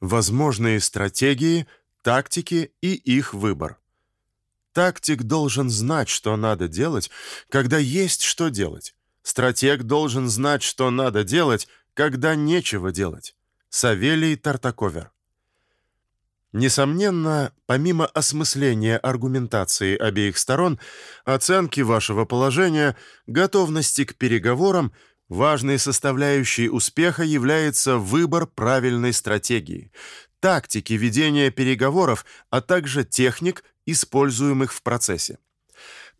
Возможные стратегии, тактики и их выбор. Тактик должен знать, что надо делать, когда есть что делать. Стратег должен знать, что надо делать, когда нечего делать. Савелий Тартаковер. Несомненно, помимо осмысления аргументации обеих сторон, оценки вашего положения, готовности к переговорам, важной составляющей успеха является выбор правильной стратегии, тактики ведения переговоров, а также техник, используемых в процессе.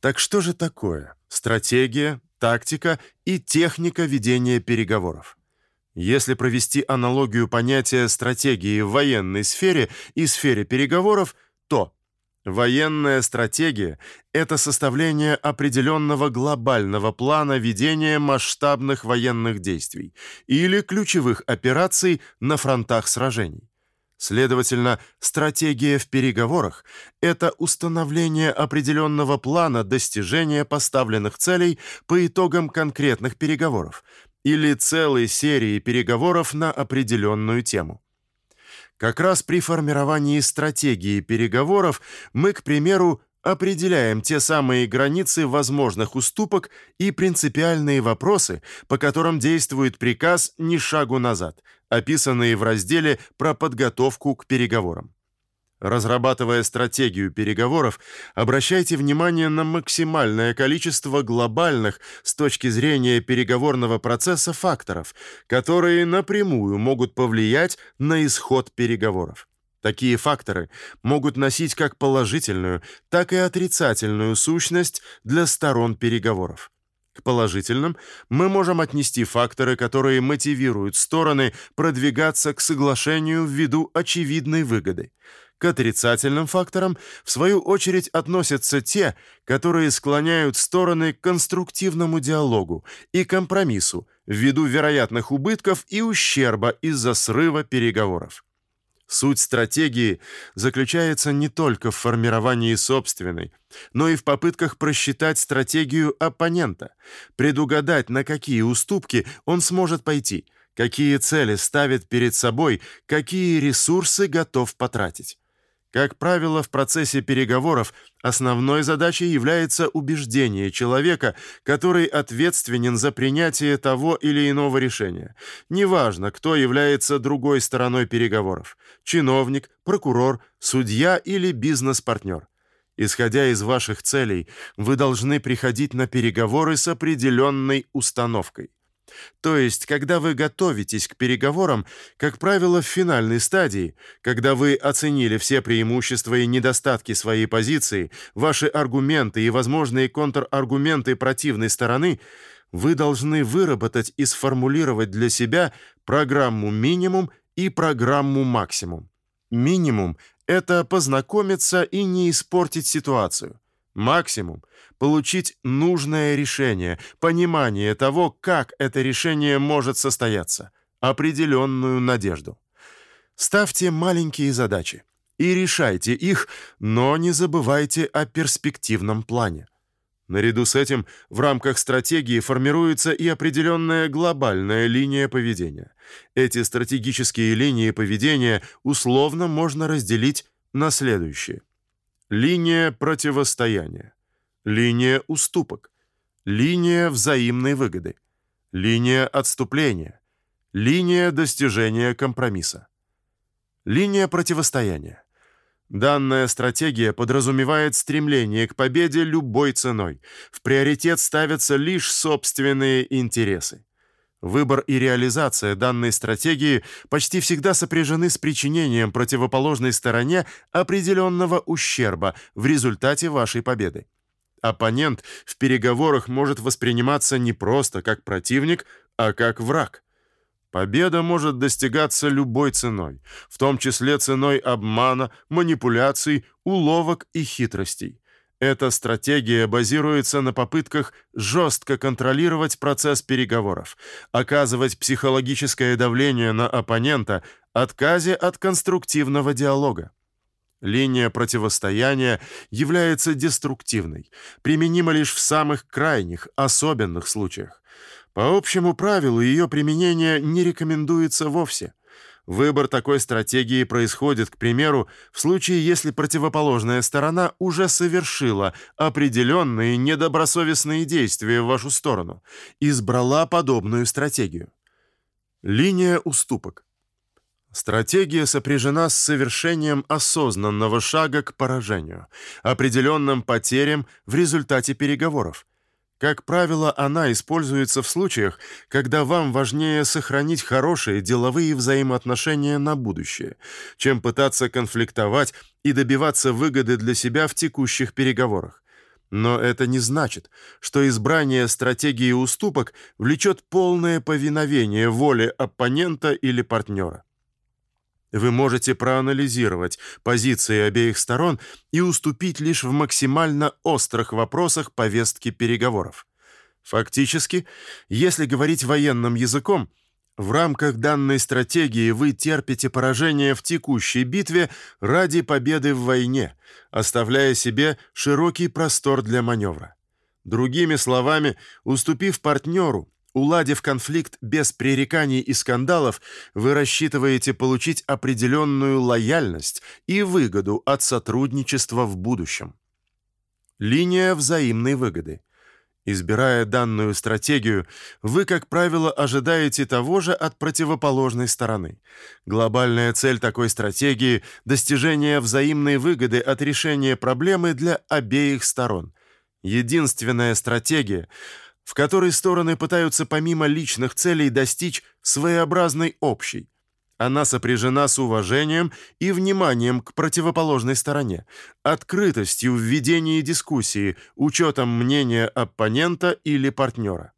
Так что же такое стратегия, тактика и техника ведения переговоров? Если провести аналогию понятия стратегии в военной сфере и сфере переговоров, то военная стратегия это составление определенного глобального плана ведения масштабных военных действий или ключевых операций на фронтах сражений. Следовательно, стратегия в переговорах это установление определенного плана достижения поставленных целей по итогам конкретных переговоров, или целой серии переговоров на определенную тему. Как раз при формировании стратегии переговоров мы, к примеру, определяем те самые границы возможных уступок и принципиальные вопросы, по которым действует приказ ни шагу назад, описанные в разделе про подготовку к переговорам. Разрабатывая стратегию переговоров, обращайте внимание на максимальное количество глобальных с точки зрения переговорного процесса факторов, которые напрямую могут повлиять на исход переговоров. Такие факторы могут носить как положительную, так и отрицательную сущность для сторон переговоров. К положительным мы можем отнести факторы, которые мотивируют стороны продвигаться к соглашению ввиду очевидной выгоды. К отрицательным факторам в свою очередь относятся те, которые склоняют стороны к конструктивному диалогу и компромиссу ввиду вероятных убытков и ущерба из-за срыва переговоров. Суть стратегии заключается не только в формировании собственной, но и в попытках просчитать стратегию оппонента, предугадать, на какие уступки он сможет пойти, какие цели ставит перед собой, какие ресурсы готов потратить. Как правило, в процессе переговоров основной задачей является убеждение человека, который ответственен за принятие того или иного решения. Неважно, кто является другой стороной переговоров: чиновник, прокурор, судья или бизнес-партнер. Исходя из ваших целей, вы должны приходить на переговоры с определенной установкой. То есть, когда вы готовитесь к переговорам, как правило, в финальной стадии, когда вы оценили все преимущества и недостатки своей позиции, ваши аргументы и возможные контраргументы противной стороны, вы должны выработать и сформулировать для себя программу минимум и программу максимум. Минимум это познакомиться и не испортить ситуацию. Максимум получить нужное решение, понимание того, как это решение может состояться, определенную надежду. Ставьте маленькие задачи и решайте их, но не забывайте о перспективном плане. Наряду с этим в рамках стратегии формируется и определенная глобальная линия поведения. Эти стратегические линии поведения условно можно разделить на следующие: линия противостояния, линия уступок, линия взаимной выгоды, линия отступления, линия достижения компромисса. Линия противостояния. Данная стратегия подразумевает стремление к победе любой ценой. В приоритет ставятся лишь собственные интересы. Выбор и реализация данной стратегии почти всегда сопряжены с причинением противоположной стороне определенного ущерба в результате вашей победы. Оппонент в переговорах может восприниматься не просто как противник, а как враг. Победа может достигаться любой ценой, в том числе ценой обмана, манипуляций, уловок и хитростей. Эта стратегия базируется на попытках жестко контролировать процесс переговоров, оказывать психологическое давление на оппонента, отказе от конструктивного диалога. Линия противостояния является деструктивной, применима лишь в самых крайних, особенных случаях. По общему правилу ее применение не рекомендуется вовсе. Выбор такой стратегии происходит, к примеру, в случае, если противоположная сторона уже совершила определенные недобросовестные действия в вашу сторону, избрала подобную стратегию. Линия уступок. Стратегия сопряжена с совершением осознанного шага к поражению, определенным потерям в результате переговоров. Как правило, она используется в случаях, когда вам важнее сохранить хорошие деловые взаимоотношения на будущее, чем пытаться конфликтовать и добиваться выгоды для себя в текущих переговорах. Но это не значит, что избрание стратегии уступок влечет полное повиновение воле оппонента или партнера. Вы можете проанализировать позиции обеих сторон и уступить лишь в максимально острых вопросах повестки переговоров. Фактически, если говорить военным языком, в рамках данной стратегии вы терпите поражение в текущей битве ради победы в войне, оставляя себе широкий простор для маневра. Другими словами, уступив партнеру, Уладив конфликт без пререканий и скандалов, вы рассчитываете получить определенную лояльность и выгоду от сотрудничества в будущем. Линия взаимной выгоды. Избирая данную стратегию, вы, как правило, ожидаете того же от противоположной стороны. Глобальная цель такой стратегии достижение взаимной выгоды от решения проблемы для обеих сторон. Единственная стратегия в которой стороны пытаются помимо личных целей достичь своеобразной общей. Она сопряжена с уважением и вниманием к противоположной стороне, открытостью в ведении дискуссии, учетом мнения оппонента или партнера.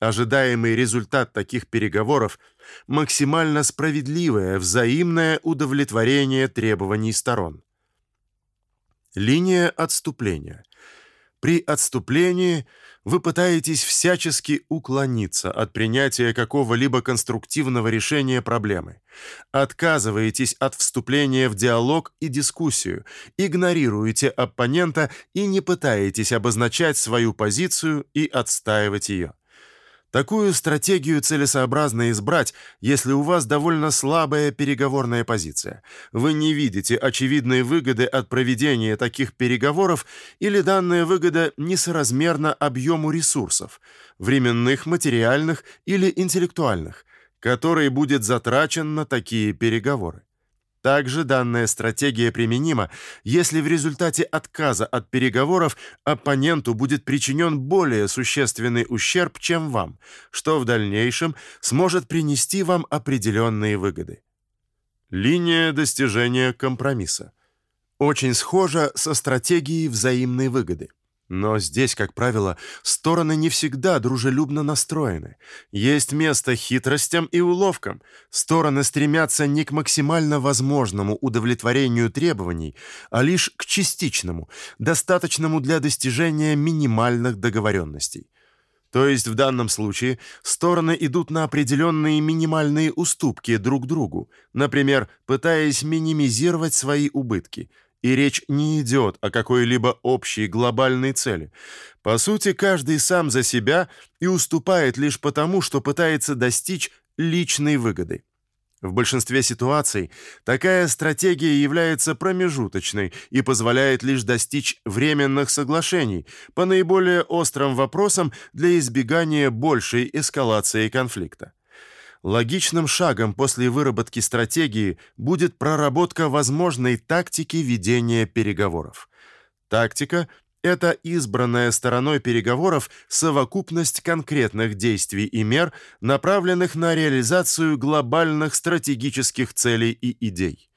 Ожидаемый результат таких переговоров максимально справедливое взаимное удовлетворение требований сторон. Линия отступления. При отступлении – вы пытаетесь всячески уклониться от принятия какого-либо конструктивного решения проблемы. Отказываетесь от вступления в диалог и дискуссию, игнорируете оппонента и не пытаетесь обозначать свою позицию и отстаивать ее. Такую стратегию целесообразно избрать, если у вас довольно слабая переговорная позиция. Вы не видите очевидной выгоды от проведения таких переговоров или данная выгода несоразмерна объему ресурсов, временных, материальных или интеллектуальных, который будет затрачен на такие переговоры. Также данная стратегия применима, если в результате отказа от переговоров оппоненту будет причинен более существенный ущерб, чем вам, что в дальнейшем сможет принести вам определенные выгоды. Линия достижения компромисса очень схожа со стратегией взаимной выгоды. Но здесь, как правило, стороны не всегда дружелюбно настроены. Есть место хитростям и уловкам. Стороны стремятся не к максимально возможному удовлетворению требований, а лишь к частичному, достаточному для достижения минимальных договоренностей. То есть в данном случае стороны идут на определенные минимальные уступки друг другу, например, пытаясь минимизировать свои убытки – и речь не идет о какой-либо общей глобальной цели. По сути, каждый сам за себя и уступает лишь потому, что пытается достичь личной выгоды. В большинстве ситуаций такая стратегия является промежуточной и позволяет лишь достичь временных соглашений по наиболее острым вопросам для избегания большей эскалации конфликта. Логичным шагом после выработки стратегии будет проработка возможной тактики ведения переговоров. Тактика это избранная стороной переговоров совокупность конкретных действий и мер, направленных на реализацию глобальных стратегических целей и идей.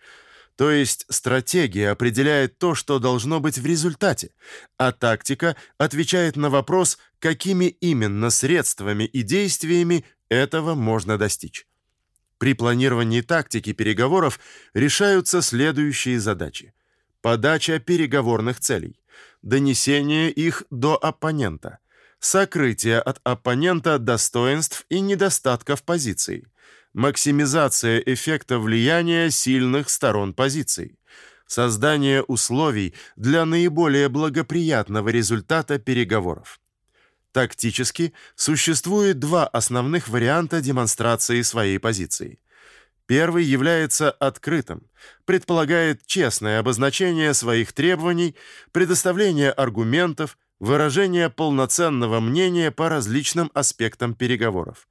То есть стратегия определяет то, что должно быть в результате, а тактика отвечает на вопрос, какими именно средствами и действиями этого можно достичь. При планировании тактики переговоров решаются следующие задачи: подача переговорных целей, донесение их до оппонента, сокрытие от оппонента достоинств и недостатков позиции, максимизация эффекта влияния сильных сторон позиций, создание условий для наиболее благоприятного результата переговоров. Тактически существует два основных варианта демонстрации своей позиции. Первый является открытым, предполагает честное обозначение своих требований, предоставление аргументов, выражение полноценного мнения по различным аспектам переговоров.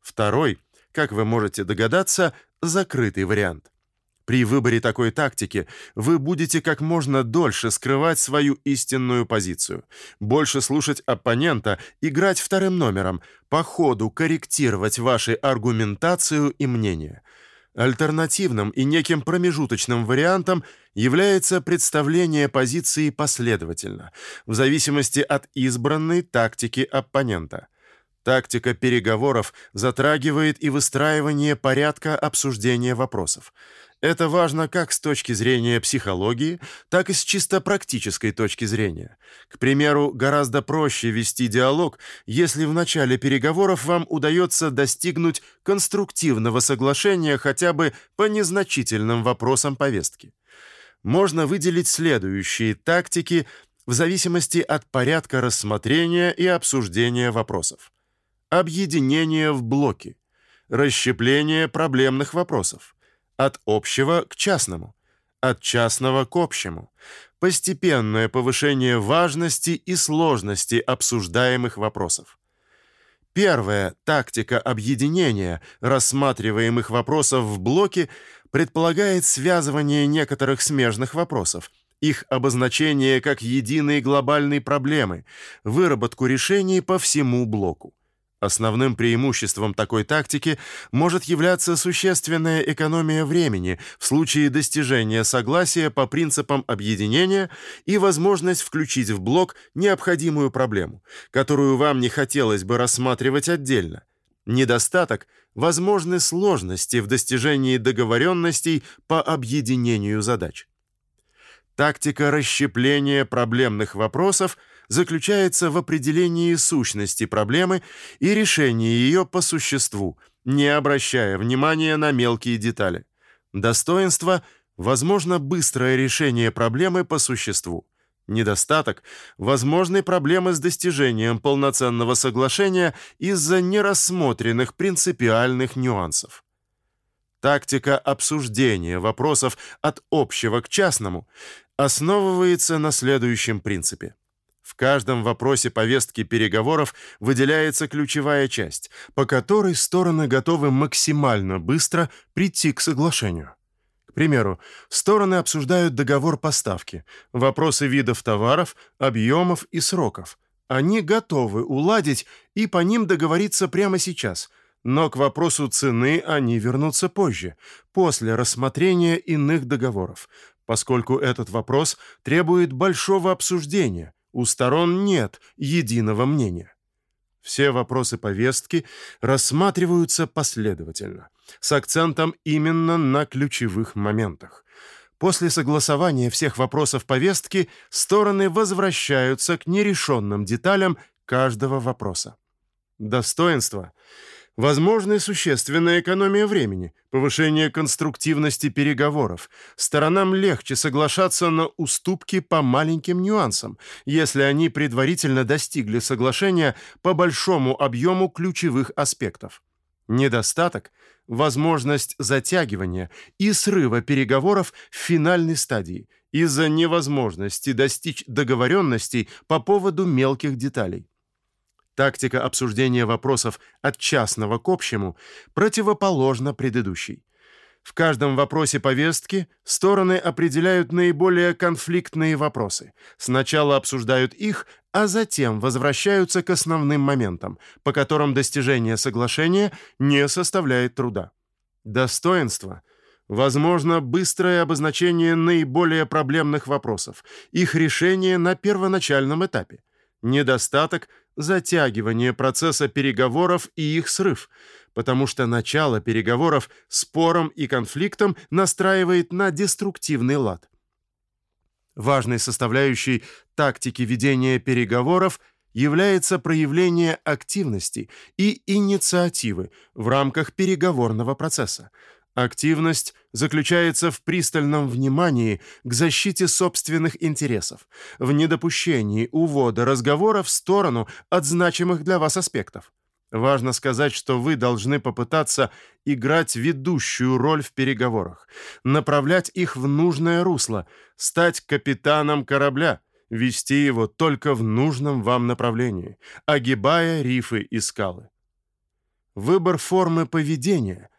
Второй, как вы можете догадаться, закрытый вариант. При выборе такой тактики вы будете как можно дольше скрывать свою истинную позицию, больше слушать оппонента, играть вторым номером, по ходу корректировать ваши аргументацию и мнение. Альтернативным и неким промежуточным вариантом является представление позиции последовательно, в зависимости от избранной тактики оппонента. Тактика переговоров затрагивает и выстраивание порядка обсуждения вопросов. Это важно как с точки зрения психологии, так и с чисто практической точки зрения. К примеру, гораздо проще вести диалог, если в начале переговоров вам удается достигнуть конструктивного соглашения хотя бы по незначительным вопросам повестки. Можно выделить следующие тактики в зависимости от порядка рассмотрения и обсуждения вопросов. Объединение в блоки, расщепление проблемных вопросов, от общего к частному, от частного к общему, постепенное повышение важности и сложности обсуждаемых вопросов. Первая тактика объединения рассматриваемых вопросов в блоки предполагает связывание некоторых смежных вопросов, их обозначение как единой глобальной проблемы, выработку решений по всему блоку. Основным преимуществом такой тактики может являться существенная экономия времени в случае достижения согласия по принципам объединения и возможность включить в блок необходимую проблему, которую вам не хотелось бы рассматривать отдельно. Недостаток возможны сложности в достижении договоренностей по объединению задач. Тактика расщепления проблемных вопросов заключается в определении сущности проблемы и решении ее по существу, не обращая внимания на мелкие детали. Достоинство возможно быстрое решение проблемы по существу. Недостаток возможны проблемы с достижением полноценного соглашения из-за нерассмотренных принципиальных нюансов. Тактика обсуждения вопросов от общего к частному основывается на следующем принципе. В каждом вопросе повестки переговоров выделяется ключевая часть, по которой стороны готовы максимально быстро прийти к соглашению. К примеру, стороны обсуждают договор поставки, вопросы видов товаров, объемов и сроков. Они готовы уладить и по ним договориться прямо сейчас, но к вопросу цены они вернутся позже, после рассмотрения иных договоров, поскольку этот вопрос требует большого обсуждения, у сторон нет единого мнения. Все вопросы повестки рассматриваются последовательно, с акцентом именно на ключевых моментах. После согласования всех вопросов повестки стороны возвращаются к нерешенным деталям каждого вопроса. Достоинство Возможна существенная экономия времени, повышение конструктивности переговоров. Сторонам легче соглашаться на уступки по маленьким нюансам, если они предварительно достигли соглашения по большому объему ключевых аспектов. Недостаток возможность затягивания и срыва переговоров в финальной стадии из-за невозможности достичь договоренностей по поводу мелких деталей. Тактика обсуждения вопросов от частного к общему противоположна предыдущей. В каждом вопросе повестки стороны определяют наиболее конфликтные вопросы. Сначала обсуждают их, а затем возвращаются к основным моментам, по которым достижение соглашения не составляет труда. Достоинство Возможно, быстрое обозначение наиболее проблемных вопросов, их решение на первоначальном этапе. Недостаток затягивание процесса переговоров и их срыв, потому что начало переговоров спором и конфликтом настраивает на деструктивный лад. Важной составляющей тактики ведения переговоров является проявление активности и инициативы в рамках переговорного процесса, Активность заключается в пристальном внимании к защите собственных интересов, в недопущении увода разговора в сторону от значимых для вас аспектов. Важно сказать, что вы должны попытаться играть ведущую роль в переговорах, направлять их в нужное русло, стать капитаном корабля, вести его только в нужном вам направлении, огибая рифы и скалы. Выбор формы поведения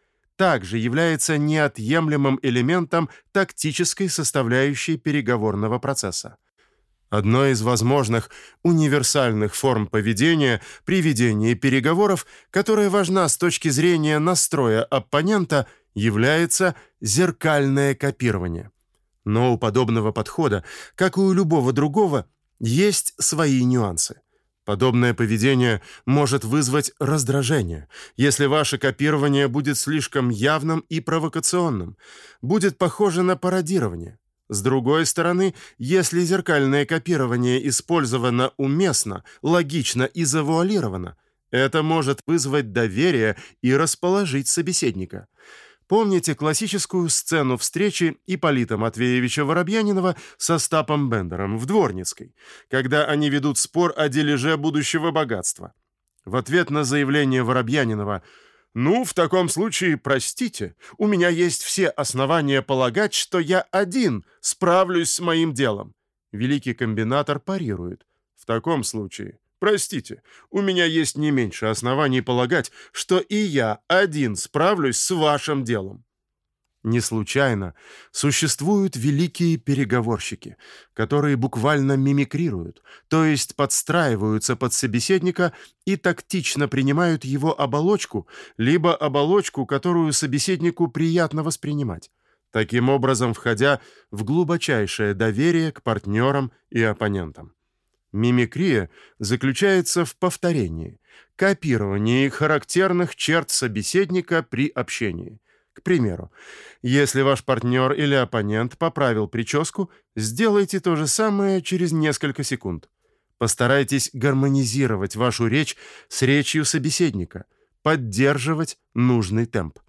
также является неотъемлемым элементом тактической составляющей переговорного процесса. Одной из возможных универсальных форм поведения при ведении переговоров, которая важна с точки зрения настроя оппонента, является зеркальное копирование. Но у подобного подхода, как и у любого другого, есть свои нюансы. Подобное поведение может вызвать раздражение, если ваше копирование будет слишком явным и провокационным, будет похоже на пародирование. С другой стороны, если зеркальное копирование использовано уместно, логично и завуалировано, это может вызвать доверие и расположить собеседника. Помните классическую сцену встречи Ипполита Матвеевича Воробьянинова со Стапом Бендером в Дворницкой, когда они ведут спор о дележе будущего богатства. В ответ на заявление Воробьянинова – ну, в таком случае, простите, у меня есть все основания полагать, что я один справлюсь с моим делом. Великий комбинатор парирует. В таком случае, простите, у меня есть не меньше оснований полагать, что и я один справлюсь с вашим делом. Не случайно существуют великие переговорщики, которые буквально мимикрируют, то есть подстраиваются под собеседника и тактично принимают его оболочку, либо оболочку, которую собеседнику приятно воспринимать, таким образом входя в глубочайшее доверие к партнерам и оппонентам. Мимикрия заключается в повторении, копировании характерных черт собеседника при общении – к примеру, если ваш партнер или оппонент поправил прическу, сделайте то же самое через несколько секунд. Постарайтесь гармонизировать вашу речь с речью собеседника, поддерживать нужный темп.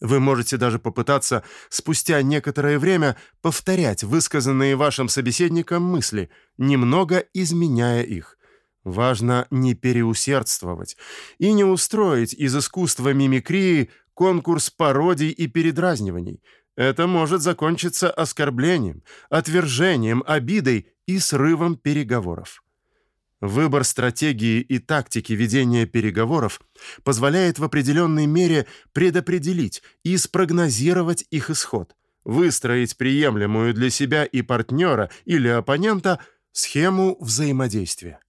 Вы можете даже попытаться спустя некоторое время повторять высказанные вашим собеседником мысли, немного изменяя их. Важно не переусердствовать и не устроить из искусства мимикрии конкурс пародий и передразниваний. Это может закончиться оскорблением, отвержением, обидой и срывом переговоров. Выбор стратегии и тактики ведения переговоров позволяет в определенной мере предопределить и спрогнозировать их исход, выстроить приемлемую для себя и партнера или оппонента схему взаимодействия.